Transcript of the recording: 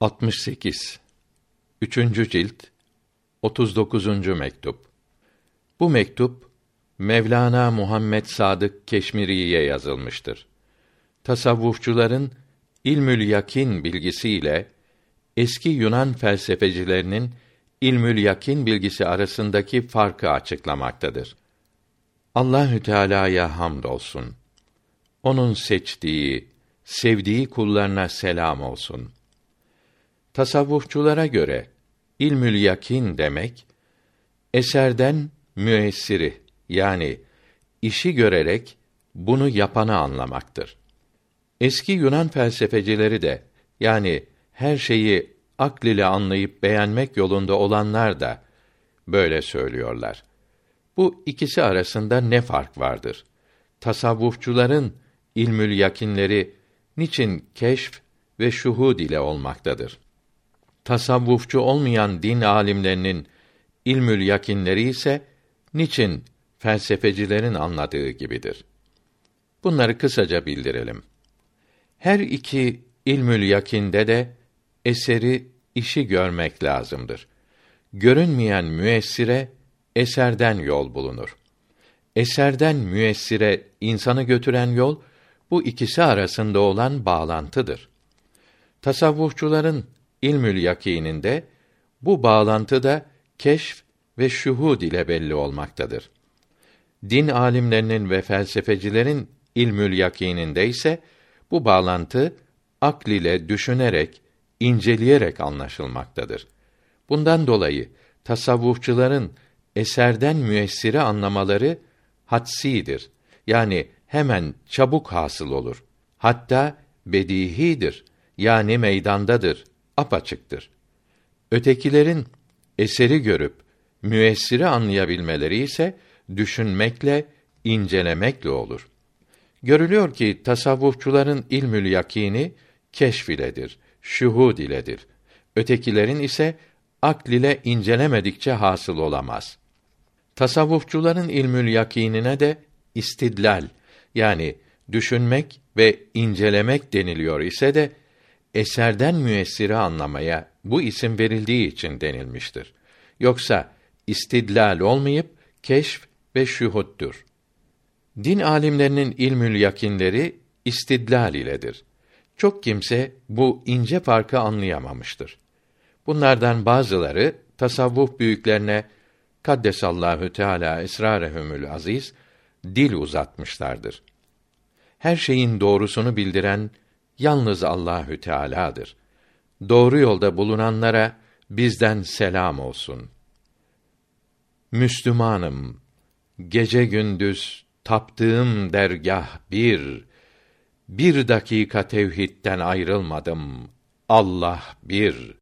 68 Üçüncü cilt 39. mektup Bu mektup Mevlana Muhammed Sadık Keşmiri'ye yazılmıştır. Tasavvufçuların ilmül yakin bilgisiyle eski Yunan felsefecilerinin ilmül yakin bilgisi arasındaki farkı açıklamaktadır. Allahü Teala'ya hamdolsun. Onun seçtiği, sevdiği kullarına selam olsun. Tasavvufçulara göre ilmül yakin demek eserden müessiri yani işi görerek bunu yapanı anlamaktır. Eski Yunan felsefecileri de yani her şeyi akl ile anlayıp beğenmek yolunda olanlar da böyle söylüyorlar. Bu ikisi arasında ne fark vardır? Tasavvufçuların ilmül yakinleri niçin keşf ve şuhud ile olmaktadır? Tasavvufçu olmayan din alimlerinin ilmül yakinleri ise niçin felsefecilerin anladığı gibidir? Bunları kısaca bildirelim. Her iki ilmül yakinde de eseri işi görmek lazımdır. Görünmeyen müessire eserden yol bulunur. Eserden müessire insanı götüren yol bu ikisi arasında olan bağlantıdır. Tasavvufçuların ilmül yakininde bu bağlantı da keşf ve şuhud ile belli olmaktadır. Din alimlerinin ve felsefecilerin ilmül yakininde ise bu bağlantı akl ile düşünerek, inceleyerek anlaşılmaktadır. Bundan dolayı tasavvufçuların eserden müessiri anlamaları hadsidir. Yani hemen çabuk hasıl olur. Hatta bedihidir. Yani meydandadır, apaçıktır. Ötekilerin eseri görüp müessiri anlayabilmeleri ise düşünmekle, incelemekle olur. Görülüyor ki tasavvufçuların ilmül yakini keşf iledir, şuhud iledir. Ötekilerin ise akl ile incelemedikçe hasıl olamaz. Tasavvufçuların ilmül yakinine de istidlal yani düşünmek ve incelemek deniliyor ise de eserden müessiri anlamaya bu isim verildiği için denilmiştir. Yoksa istidlal olmayıp keşf ve şuhuttur. Din alimlerinin ilmül yakinleri istidlal iledir. Çok kimse bu ince farkı anlayamamıştır. Bunlardan bazıları tasavvuf büyüklerine Kaddesallahu Teala esrarehumül aziz dil uzatmışlardır. Her şeyin doğrusunu bildiren yalnız Allahü Teala'dır. Doğru yolda bulunanlara bizden selam olsun. Müslümanım, gece gündüz taptığım dergah bir, bir dakika tevhidden ayrılmadım. Allah bir.